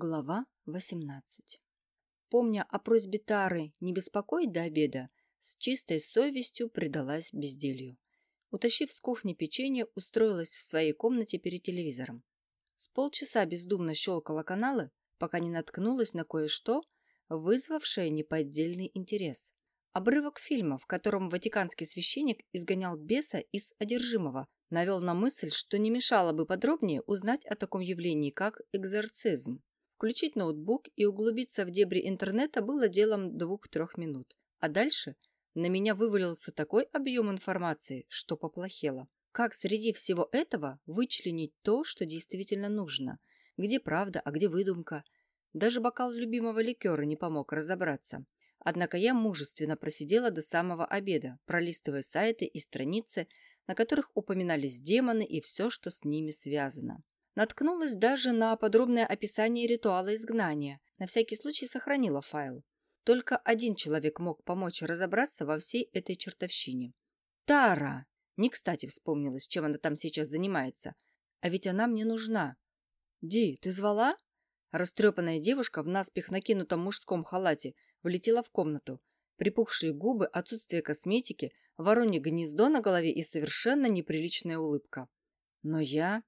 Глава 18 Помня о просьбе Тары не беспокоить до обеда, с чистой совестью предалась безделью. Утащив с кухни печенье, устроилась в своей комнате перед телевизором. С полчаса бездумно щелкала каналы, пока не наткнулась на кое-что, вызвавшее неподдельный интерес. Обрывок фильма, в котором ватиканский священник изгонял беса из одержимого, навел на мысль, что не мешало бы подробнее узнать о таком явлении, как экзорцизм. Включить ноутбук и углубиться в дебри интернета было делом двух-трех минут. А дальше на меня вывалился такой объем информации, что поплохело. Как среди всего этого вычленить то, что действительно нужно? Где правда, а где выдумка? Даже бокал любимого ликера не помог разобраться. Однако я мужественно просидела до самого обеда, пролистывая сайты и страницы, на которых упоминались демоны и все, что с ними связано. Наткнулась даже на подробное описание ритуала изгнания. На всякий случай сохранила файл. Только один человек мог помочь разобраться во всей этой чертовщине. Тара! Не кстати вспомнилась, чем она там сейчас занимается. А ведь она мне нужна. «Ди, ты звала?» Растрепанная девушка в наспех накинутом мужском халате влетела в комнату. Припухшие губы, отсутствие косметики, воронье гнездо на голове и совершенно неприличная улыбка. Но я...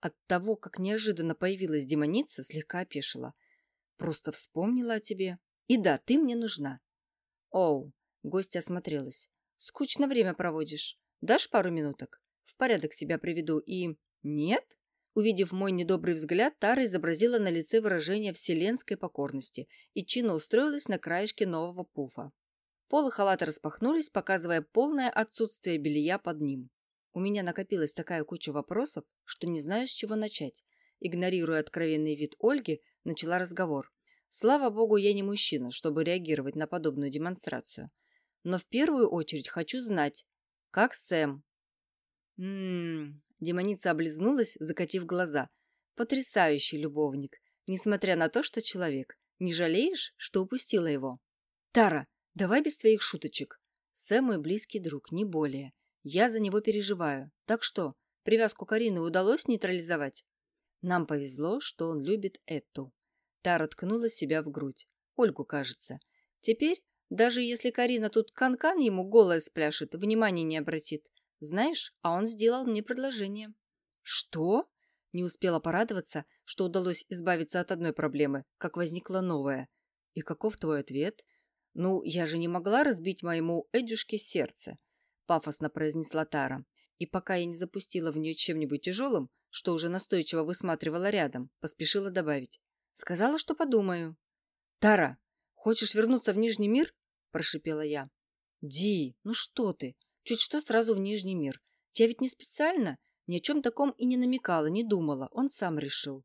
От того, как неожиданно появилась демоница, слегка опешила. Просто вспомнила о тебе. И да, ты мне нужна. Оу, гостья осмотрелась. Скучно время проводишь. Дашь пару минуток? В порядок себя приведу и... Нет? Увидев мой недобрый взгляд, Тара изобразила на лице выражение вселенской покорности и чинно устроилась на краешке нового пуфа. Полы халата распахнулись, показывая полное отсутствие белья под ним. У меня накопилась такая куча вопросов, что не знаю, с чего начать. Игнорируя откровенный вид Ольги, начала разговор. Слава богу, я не мужчина, чтобы реагировать на подобную демонстрацию. Но в первую очередь хочу знать, как Сэм? Ммм, демоница облизнулась, закатив глаза. Потрясающий любовник, несмотря на то, что человек. Не жалеешь, что упустила его? Тара, давай без твоих шуточек. Сэм мой близкий друг, не более. Я за него переживаю. Так что, привязку Карины удалось нейтрализовать? Нам повезло, что он любит эту. Тара ткнула себя в грудь. Ольгу, кажется. Теперь, даже если Карина тут канкан -кан ему голая спляшет, внимания не обратит. Знаешь, а он сделал мне предложение. Что? Не успела порадоваться, что удалось избавиться от одной проблемы, как возникла новая. И каков твой ответ? Ну, я же не могла разбить моему Эдюшке сердце пафосно произнесла Тара. И пока я не запустила в нее чем-нибудь тяжелым, что уже настойчиво высматривала рядом, поспешила добавить. Сказала, что подумаю. «Тара, хочешь вернуться в Нижний мир?» – прошипела я. «Ди, ну что ты? Чуть что сразу в Нижний мир. Я ведь не специально, ни о чем таком и не намекала, не думала. Он сам решил».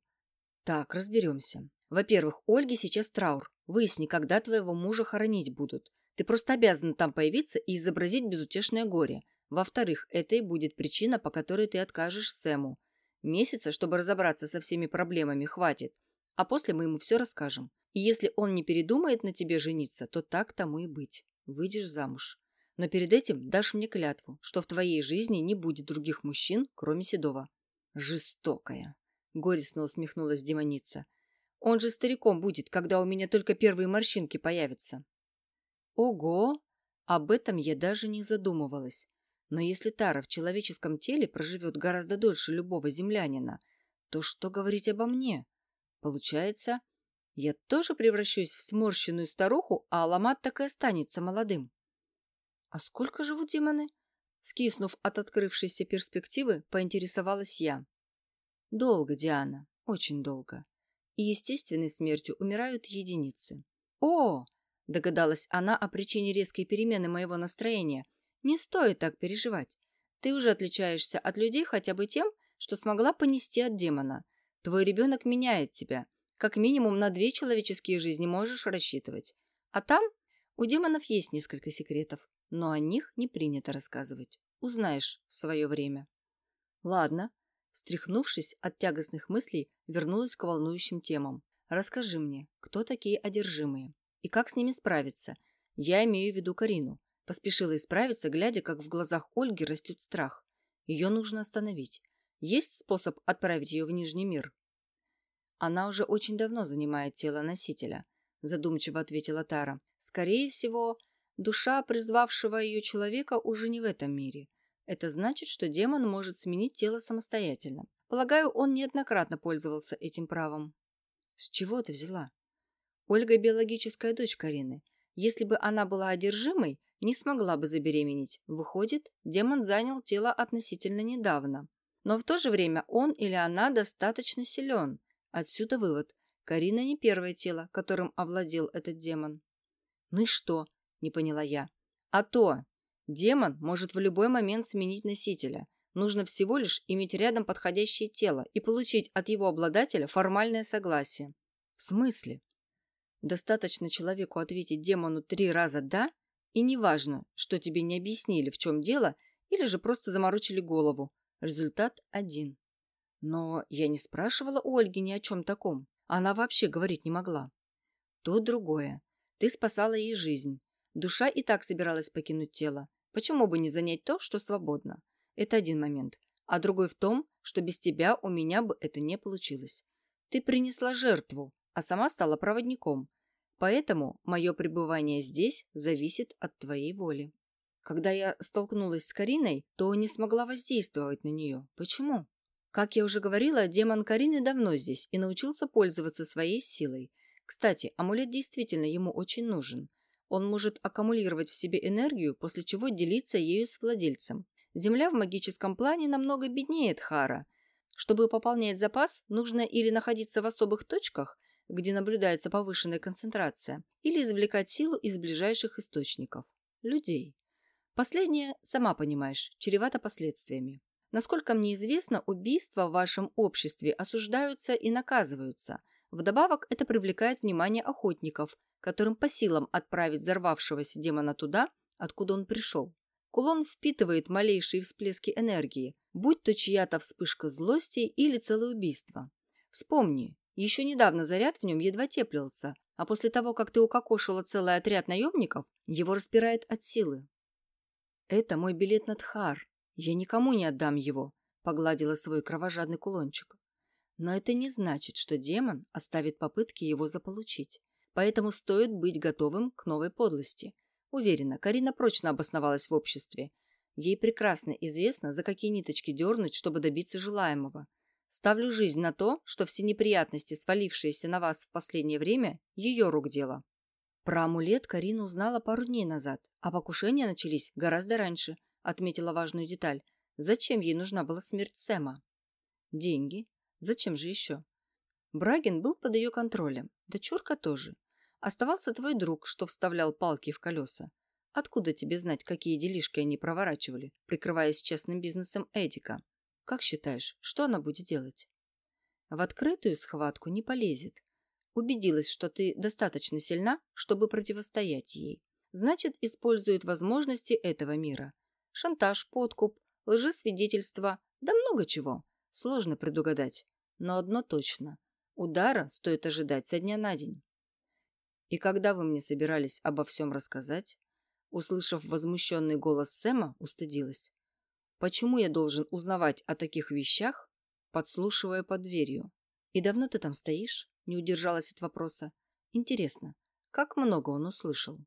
«Так, разберемся. Во-первых, Ольге сейчас траур. Выясни, когда твоего мужа хоронить будут. Ты просто обязан там появиться и изобразить безутешное горе. Во-вторых, это и будет причина, по которой ты откажешь Сэму. Месяца, чтобы разобраться со всеми проблемами, хватит. А после мы ему все расскажем. И если он не передумает на тебе жениться, то так тому и быть. Выйдешь замуж. Но перед этим дашь мне клятву, что в твоей жизни не будет других мужчин, кроме Седова. Жестокая. Горестно усмехнулась демоница. Он же стариком будет, когда у меня только первые морщинки появятся. Ого! Об этом я даже не задумывалась. Но если Тара в человеческом теле проживет гораздо дольше любого землянина, то что говорить обо мне? Получается, я тоже превращусь в сморщенную старуху, а Аламат так и останется молодым. А сколько живут демоны? Скиснув от открывшейся перспективы, поинтересовалась я. Долго, Диана, очень долго. И естественной смертью умирают единицы. О, Догадалась она о причине резкой перемены моего настроения. Не стоит так переживать. Ты уже отличаешься от людей хотя бы тем, что смогла понести от демона. Твой ребенок меняет тебя. Как минимум на две человеческие жизни можешь рассчитывать. А там у демонов есть несколько секретов, но о них не принято рассказывать. Узнаешь в свое время. Ладно. Встряхнувшись от тягостных мыслей, вернулась к волнующим темам. Расскажи мне, кто такие одержимые? И как с ними справиться. Я имею в виду Карину. Поспешила исправиться, глядя, как в глазах Ольги растет страх. Ее нужно остановить. Есть способ отправить ее в Нижний мир? Она уже очень давно занимает тело носителя, задумчиво ответила Тара. Скорее всего, душа призвавшего ее человека уже не в этом мире. Это значит, что демон может сменить тело самостоятельно. Полагаю, он неоднократно пользовался этим правом. С чего ты взяла? Ольга – биологическая дочь Карины. Если бы она была одержимой, не смогла бы забеременеть. Выходит, демон занял тело относительно недавно. Но в то же время он или она достаточно силен. Отсюда вывод. Карина не первое тело, которым овладел этот демон. «Ну и что?» – не поняла я. «А то! Демон может в любой момент сменить носителя. Нужно всего лишь иметь рядом подходящее тело и получить от его обладателя формальное согласие. В смысле? Достаточно человеку ответить демону три раза «да», и неважно, что тебе не объяснили, в чем дело, или же просто заморочили голову. Результат один. Но я не спрашивала у Ольги ни о чем таком. Она вообще говорить не могла. То другое. Ты спасала ей жизнь. Душа и так собиралась покинуть тело. Почему бы не занять то, что свободно? Это один момент. А другой в том, что без тебя у меня бы это не получилось. Ты принесла жертву, а сама стала проводником. Поэтому мое пребывание здесь зависит от твоей воли. Когда я столкнулась с Кариной, то не смогла воздействовать на нее. Почему? Как я уже говорила, демон Карины давно здесь и научился пользоваться своей силой. Кстати, амулет действительно ему очень нужен. Он может аккумулировать в себе энергию, после чего делиться ею с владельцем. Земля в магическом плане намного беднее Тхара. Чтобы пополнять запас, нужно или находиться в особых точках, где наблюдается повышенная концентрация, или извлекать силу из ближайших источников – людей. Последнее, сама понимаешь, чревато последствиями. Насколько мне известно, убийства в вашем обществе осуждаются и наказываются. Вдобавок, это привлекает внимание охотников, которым по силам отправить взорвавшегося демона туда, откуда он пришел. Кулон впитывает малейшие всплески энергии, будь то чья-то вспышка злости или целое убийство. Вспомни, еще недавно заряд в нем едва теплился, а после того, как ты укокошила целый отряд наемников, его распирает от силы. «Это мой билет на Тхар. Я никому не отдам его», — погладила свой кровожадный кулончик. Но это не значит, что демон оставит попытки его заполучить. Поэтому стоит быть готовым к новой подлости. Уверена, Карина прочно обосновалась в обществе. Ей прекрасно известно, за какие ниточки дернуть, чтобы добиться желаемого. Ставлю жизнь на то, что все неприятности, свалившиеся на вас в последнее время, ее рук дело. Про амулет Карина узнала пару дней назад, а покушения начались гораздо раньше, отметила важную деталь. Зачем ей нужна была смерть Сэма? Деньги. Зачем же еще? Брагин был под ее контролем. Дочурка тоже. Оставался твой друг, что вставлял палки в колеса. Откуда тебе знать, какие делишки они проворачивали, прикрываясь честным бизнесом Эдика? Как считаешь, что она будет делать? В открытую схватку не полезет. Убедилась, что ты достаточно сильна, чтобы противостоять ей. Значит, использует возможности этого мира. Шантаж, подкуп, лжесвидетельство, да много чего. Сложно предугадать. Но одно точно. Удара стоит ожидать со дня на день. «И когда вы мне собирались обо всем рассказать?» Услышав возмущенный голос Сэма, устыдилась. «Почему я должен узнавать о таких вещах, подслушивая под дверью? И давно ты там стоишь?» Не удержалась от вопроса. «Интересно, как много он услышал?»